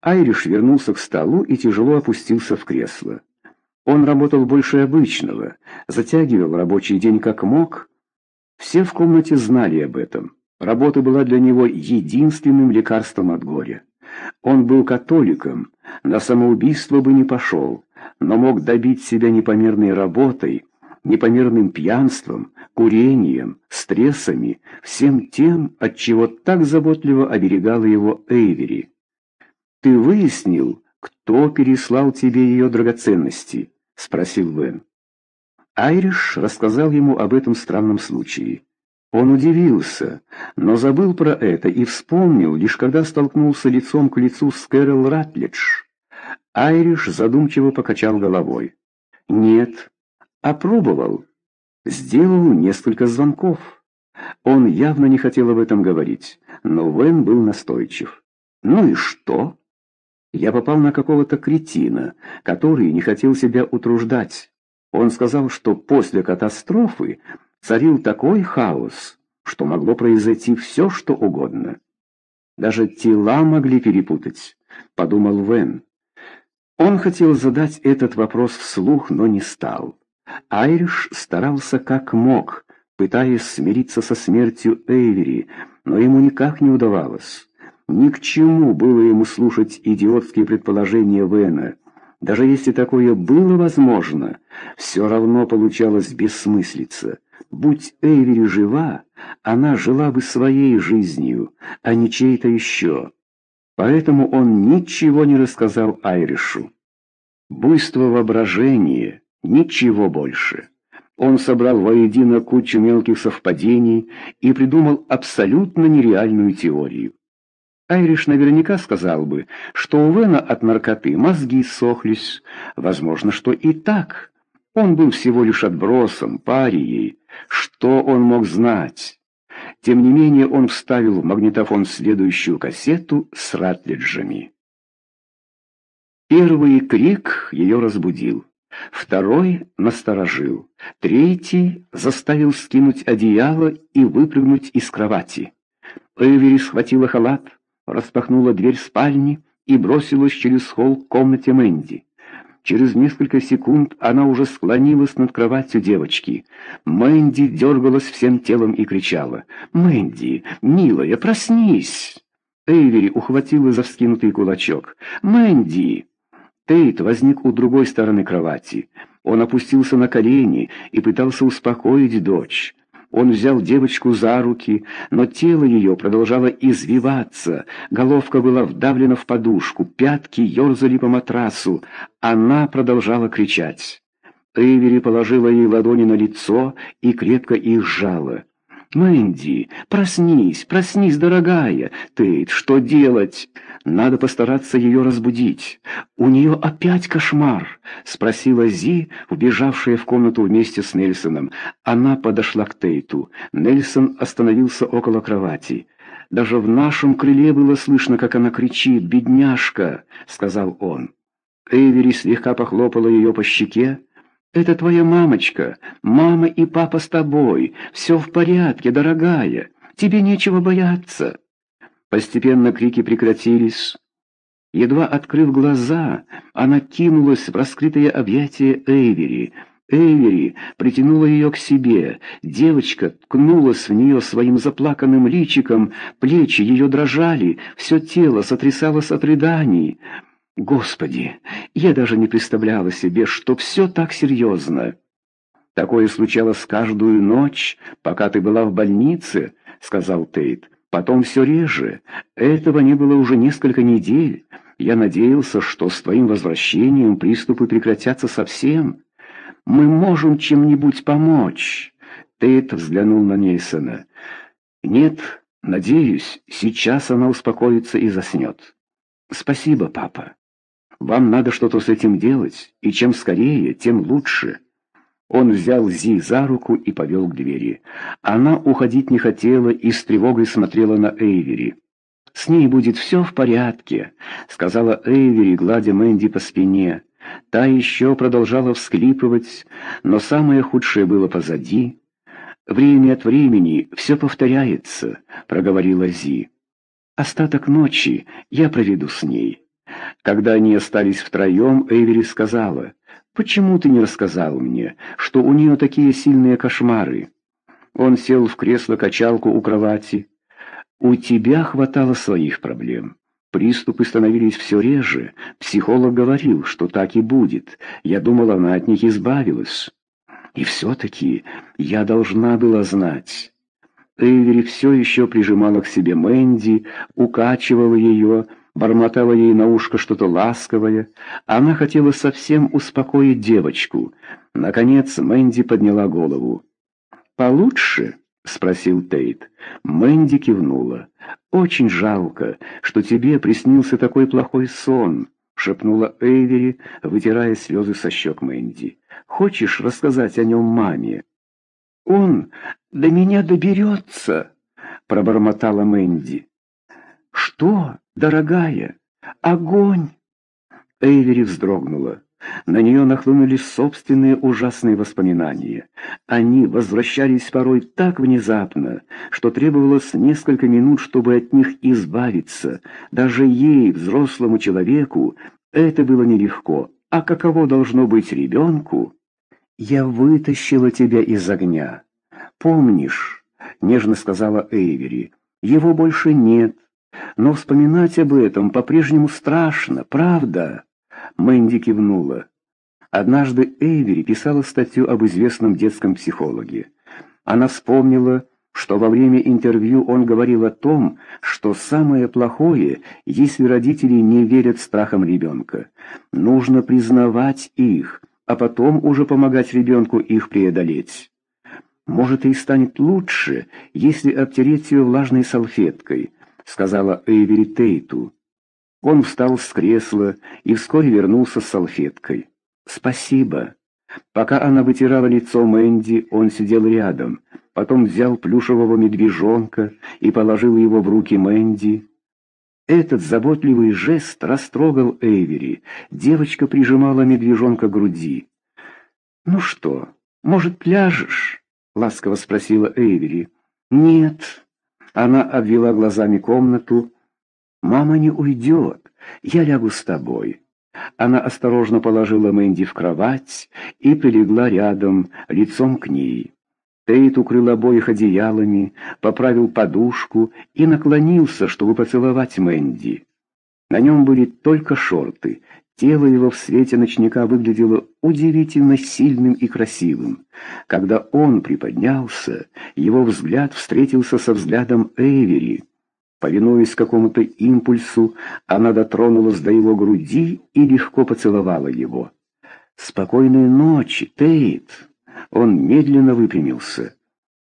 Айриш вернулся к столу и тяжело опустился в кресло. Он работал больше обычного, затягивал рабочий день как мог. Все в комнате знали об этом. Работа была для него единственным лекарством от горя. Он был католиком, на самоубийство бы не пошел, но мог добить себя непомерной работой, непомерным пьянством, курением, стрессами, всем тем, от чего так заботливо оберегала его Эйвери. «Ты выяснил, кто переслал тебе ее драгоценности?» — спросил Вен. Айриш рассказал ему об этом странном случае. Он удивился, но забыл про это и вспомнил, лишь когда столкнулся лицом к лицу с Кэрол Ратлидж. Айриш задумчиво покачал головой. «Нет, опробовал. Сделал несколько звонков». Он явно не хотел об этом говорить, но Вен был настойчив. «Ну и что?» Я попал на какого-то кретина, который не хотел себя утруждать. Он сказал, что после катастрофы царил такой хаос, что могло произойти все, что угодно. Даже тела могли перепутать, подумал Вен. Он хотел задать этот вопрос вслух, но не стал. Айриш старался как мог, пытаясь смириться со смертью Эйвери, но ему никак не удавалось. Ни к чему было ему слушать идиотские предположения Вена. Даже если такое было возможно, все равно получалось бессмыслица. Будь Эйвери жива, она жила бы своей жизнью, а не чьей-то еще. Поэтому он ничего не рассказал Айришу. Буйство воображения, ничего больше. Он собрал воедино кучу мелких совпадений и придумал абсолютно нереальную теорию. Айриш наверняка сказал бы, что у Вена от наркоты мозги сохлись. Возможно, что и так. Он был всего лишь отбросом, парией. Что он мог знать? Тем не менее, он вставил в магнитофон следующую кассету с Ратлиджами. Первый крик ее разбудил. Второй насторожил. Третий заставил скинуть одеяло и выпрыгнуть из кровати. Эвери схватила халат распахнула дверь спальни и бросилась через холл к комнате Мэнди. Через несколько секунд она уже склонилась над кроватью девочки. Мэнди дергалась всем телом и кричала. «Мэнди, милая, проснись!» Эйвери ухватила за вскинутый кулачок. «Мэнди!» Тейт возник у другой стороны кровати. Он опустился на колени и пытался успокоить дочь. Он взял девочку за руки, но тело ее продолжало извиваться, головка была вдавлена в подушку, пятки ерзали по матрасу. Она продолжала кричать. Эйвери положила ей ладони на лицо и крепко их сжала. «Мэнди, проснись, проснись, дорогая! Тейт, что делать? Надо постараться ее разбудить. У нее опять кошмар!» — спросила Зи, убежавшая в комнату вместе с Нельсоном. Она подошла к Тейту. Нельсон остановился около кровати. «Даже в нашем крыле было слышно, как она кричит, бедняжка!» — сказал он. Эйвери слегка похлопала ее по щеке. «Это твоя мамочка. Мама и папа с тобой. Все в порядке, дорогая. Тебе нечего бояться». Постепенно крики прекратились. Едва открыв глаза, она кинулась в раскрытое объятие Эйвери. Эйвери притянула ее к себе. Девочка ткнулась в нее своим заплаканным личиком, плечи ее дрожали, все тело сотрясалось от рыданий. Господи, я даже не представляла себе, что все так серьезно. Такое случалось каждую ночь, пока ты была в больнице, сказал Тейт. Потом все реже. Этого не было уже несколько недель. Я надеялся, что с твоим возвращением приступы прекратятся совсем. Мы можем чем-нибудь помочь. Тейт взглянул на Нейсона. Нет, надеюсь, сейчас она успокоится и заснет. Спасибо, папа. Вам надо что-то с этим делать, и чем скорее, тем лучше». Он взял Зи за руку и повел к двери. Она уходить не хотела и с тревогой смотрела на Эйвери. «С ней будет все в порядке», — сказала Эйвери, гладя Мэнди по спине. Та еще продолжала всклипывать, но самое худшее было позади. «Время от времени все повторяется», — проговорила Зи. «Остаток ночи я проведу с ней». Когда они остались втроем, Эйвери сказала, «Почему ты не рассказал мне, что у нее такие сильные кошмары?» Он сел в кресло-качалку у кровати. «У тебя хватало своих проблем. Приступы становились все реже. Психолог говорил, что так и будет. Я думала, она от них избавилась. И все-таки я должна была знать». Эйвери все еще прижимала к себе Мэнди, укачивала ее, бормотала ей на ушко что-то ласковое. Она хотела совсем успокоить девочку. Наконец Мэнди подняла голову. «Получше?» — спросил Тейт. Мэнди кивнула. «Очень жалко, что тебе приснился такой плохой сон», — шепнула Эйвери, вытирая слезы со щек Мэнди. «Хочешь рассказать о нем маме?» «Он до меня доберется», — пробормотала Мэнди. «Что, дорогая? Огонь!» Эйвери вздрогнула. На нее нахлынули собственные ужасные воспоминания. Они возвращались порой так внезапно, что требовалось несколько минут, чтобы от них избавиться. Даже ей, взрослому человеку, это было нелегко. А каково должно быть ребенку? «Я вытащила тебя из огня. Помнишь?» — нежно сказала Эйвери. «Его больше нет». Но вспоминать об этом по-прежнему страшно, правда?» Мэнди кивнула. Однажды Эйвери писала статью об известном детском психологе. Она вспомнила, что во время интервью он говорил о том, что самое плохое, если родители не верят страхам ребенка. Нужно признавать их, а потом уже помогать ребенку их преодолеть. Может, и станет лучше, если обтереть ее влажной салфеткой – сказала Эйвери Тейту. Он встал с кресла и вскоре вернулся с салфеткой. «Спасибо». Пока она вытирала лицо Мэнди, он сидел рядом, потом взял плюшевого медвежонка и положил его в руки Мэнди. Этот заботливый жест растрогал Эйвери. Девочка прижимала медвежонка к груди. «Ну что, может, пляжешь?» — ласково спросила Эйвери. «Нет», она обвела глазами комнату. «Мама не уйдет. Я лягу с тобой». Она осторожно положила Мэнди в кровать и прилегла рядом, лицом к ней. Тейт укрыл обоих одеялами, поправил подушку и наклонился, чтобы поцеловать Мэнди. На нем были только шорты, Тело его в свете ночника выглядело удивительно сильным и красивым. Когда он приподнялся, его взгляд встретился со взглядом Эйвери. Повинуясь какому-то импульсу, она дотронулась до его груди и легко поцеловала его. «Спокойной ночи, Тейт!» Он медленно выпрямился.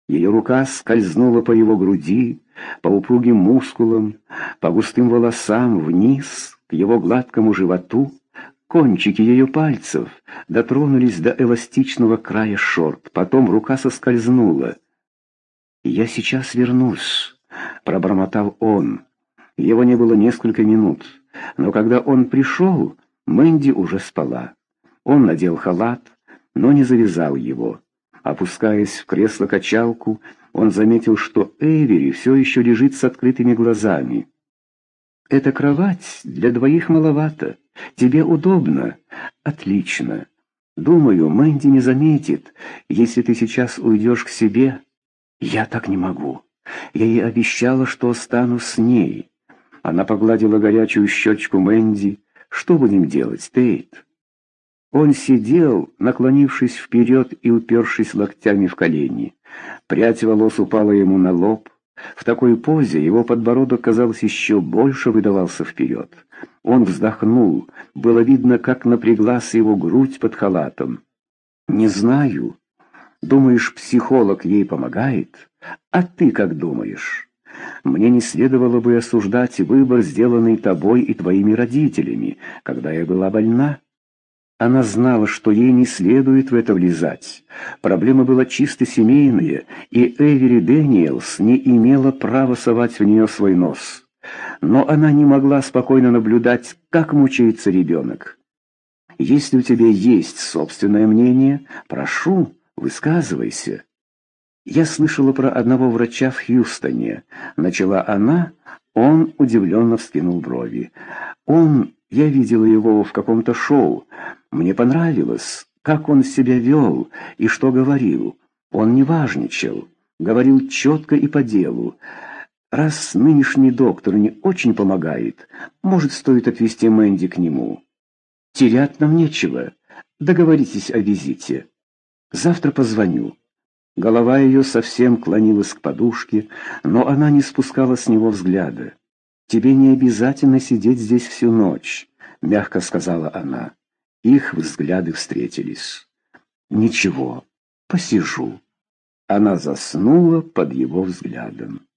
Ее рука скользнула по его груди, по упругим мускулам, по густым волосам вниз — к его гладкому животу, кончики ее пальцев дотронулись до эластичного края шорт, потом рука соскользнула. «Я сейчас вернусь», — пробормотал он. Его не было несколько минут, но когда он пришел, Мэнди уже спала. Он надел халат, но не завязал его. Опускаясь в кресло-качалку, он заметил, что Эйвери все еще лежит с открытыми глазами. Эта кровать для двоих маловато. Тебе удобно? Отлично. Думаю, Мэнди не заметит, если ты сейчас уйдешь к себе. Я так не могу. Я ей обещала, что останусь с ней. Она погладила горячую щечку Мэнди. Что будем делать, Тейт? Он сидел, наклонившись вперед и упершись локтями в колени. Прядь волос упала ему на лоб. В такой позе его подбородок, казалось, еще больше выдавался вперед. Он вздохнул, было видно, как напряглась его грудь под халатом. «Не знаю. Думаешь, психолог ей помогает? А ты как думаешь? Мне не следовало бы осуждать выбор, сделанный тобой и твоими родителями, когда я была больна». Она знала, что ей не следует в это влезать. Проблема была чисто семейная, и Эвери Дэниелс не имела права совать в нее свой нос. Но она не могла спокойно наблюдать, как мучается ребенок. «Если у тебя есть собственное мнение, прошу, высказывайся». «Я слышала про одного врача в Хьюстоне», — начала она, он удивленно вскинул брови. «Он Я видела его в каком-то шоу. Мне понравилось, как он себя вел и что говорил. Он не важничал, говорил четко и по делу. Раз нынешний доктор не очень помогает, может, стоит отвезти Мэнди к нему. Терять нам нечего. Договоритесь о визите. Завтра позвоню. Голова ее совсем клонилась к подушке, но она не спускала с него взгляда. «Тебе не обязательно сидеть здесь всю ночь», — мягко сказала она. Их взгляды встретились. «Ничего, посижу». Она заснула под его взглядом.